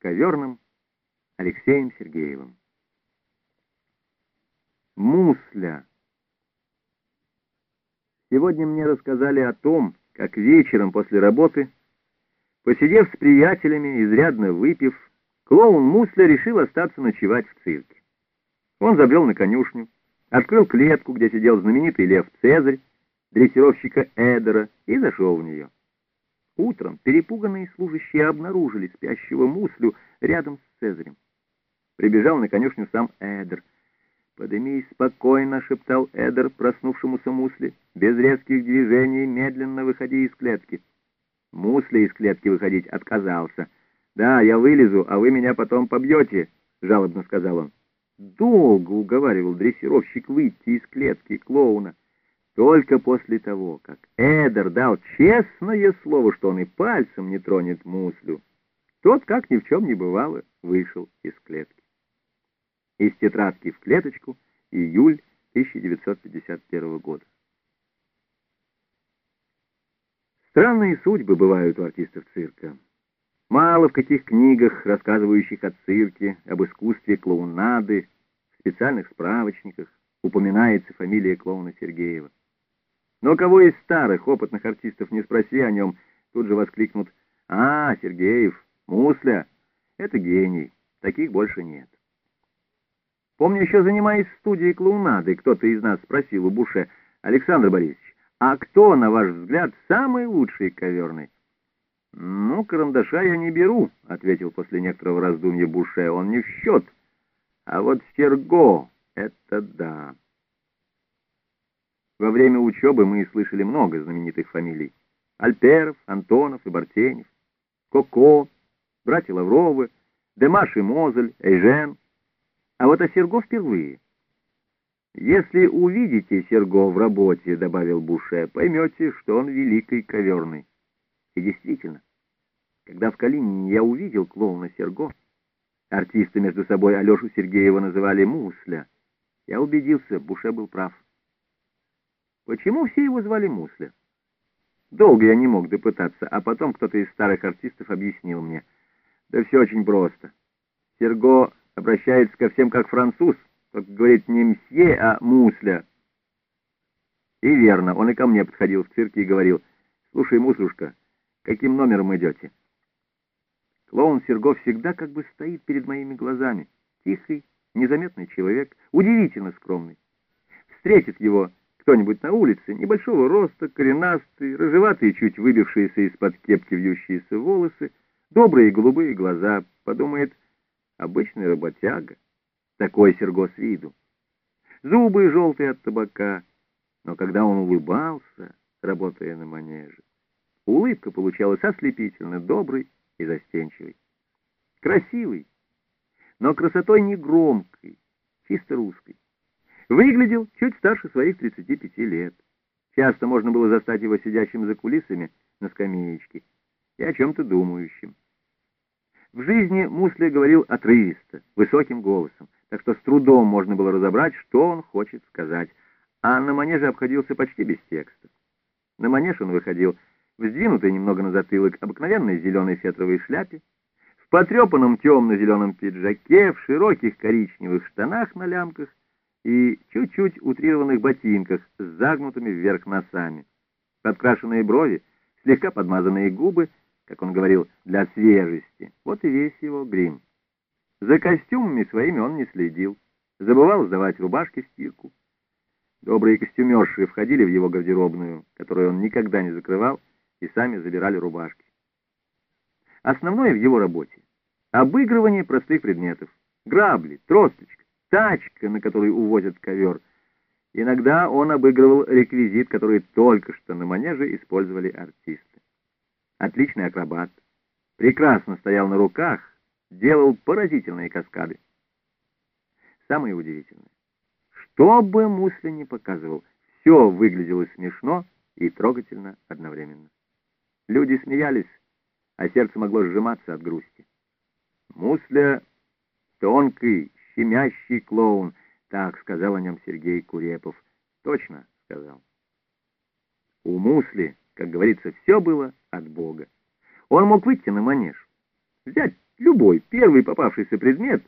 коверным Алексеем Сергеевым. Мусля. Сегодня мне рассказали о том, как вечером после работы, посидев с приятелями, изрядно выпив, клоун Мусля решил остаться ночевать в цирке. Он забрел на конюшню, открыл клетку, где сидел знаменитый лев Цезарь, дрессировщика Эдера, и зашел в нее. Утром перепуганные служащие обнаружили спящего Муслю рядом с Цезарем. Прибежал на конюшню сам Эдер. «Подымись спокойно», — шептал Эдер проснувшемуся Мусли. «Без резких движений медленно выходи из клетки». Мусли из клетки выходить отказался. «Да, я вылезу, а вы меня потом побьете», — жалобно сказал он. Долго уговаривал дрессировщик выйти из клетки клоуна. Только после того, как Эдер дал честное слово, что он и пальцем не тронет Муслю, тот, как ни в чем не бывало, вышел из клетки. Из тетрадки в клеточку, июль 1951 года. Странные судьбы бывают у артистов цирка. Мало в каких книгах, рассказывающих о цирке, об искусстве клоунады, в специальных справочниках упоминается фамилия клоуна Сергеева. Но кого из старых опытных артистов не спроси о нем, тут же воскликнут «А, Сергеев, Мусля, это гений, таких больше нет». Помню, еще занимаясь в студии клоунады, кто-то из нас спросил у Буше, «Александр Борисович, а кто, на ваш взгляд, самый лучший коверный?» «Ну, карандаша я не беру», — ответил после некоторого раздумья Буше, — «он не в счет. А вот Серго — это да». Во время учебы мы слышали много знаменитых фамилий. Альперов, Антонов и Бартенев, Коко, братья Лавровы, Демаш и Мозель, Эйжен. А вот о Серго впервые. «Если увидите Серго в работе, — добавил Буше, — поймете, что он великий коверный». И действительно, когда в Калинине я увидел клоуна Серго, артисты между собой Алешу Сергеева называли Мусля, я убедился, Буше был прав. Почему все его звали Мусля? Долго я не мог допытаться, а потом кто-то из старых артистов объяснил мне. Да все очень просто. Серго обращается ко всем как француз, только говорит не мсье, а мусля. И верно, он и ко мне подходил в цирке и говорил, «Слушай, муслюшка, каким номером идете?» Клоун Серго всегда как бы стоит перед моими глазами. Тихий, незаметный человек, удивительно скромный. Встретит его кто-нибудь на улице, небольшого роста, коренастый, рыжеватые, чуть выбившиеся из-под кепки вьющиеся волосы, добрые голубые глаза, подумает, обычный работяга, такой Серго с виду. Зубы желтые от табака, но когда он улыбался, работая на манеже, улыбка получалась ослепительно доброй и застенчивой. Красивый, но красотой не громкой, чисто русской. Выглядел чуть старше своих 35 лет. Часто можно было застать его сидящим за кулисами на скамеечке и о чем-то думающим. В жизни Мусли говорил отрывисто, высоким голосом, так что с трудом можно было разобрать, что он хочет сказать, а на манеже обходился почти без текста. На манеж он выходил в сдвинутой немного на затылок обыкновенной зеленой фетровой шляпе, в потрепанном темно-зеленом пиджаке, в широких коричневых штанах на лямках и чуть-чуть утрированных ботинках с загнутыми вверх носами. Подкрашенные брови, слегка подмазанные губы, как он говорил, для свежести. Вот и весь его грим. За костюмами своими он не следил, забывал сдавать рубашки в стирку. Добрые костюмерши входили в его гардеробную, которую он никогда не закрывал, и сами забирали рубашки. Основное в его работе — обыгрывание простых предметов. Грабли, тросточка, тачка, на которой увозят ковер. Иногда он обыгрывал реквизит, который только что на манеже использовали артисты. Отличный акробат. Прекрасно стоял на руках, делал поразительные каскады. Самое удивительное, что бы Мусли не показывал, все выглядело смешно и трогательно одновременно. Люди смеялись, а сердце могло сжиматься от грусти. Мусля тонкий, щемящий клоун, так сказал о нем Сергей Курепов. Точно сказал. У Мусли, как говорится, все было от Бога. Он мог выйти на манеж, взять любой первый попавшийся предмет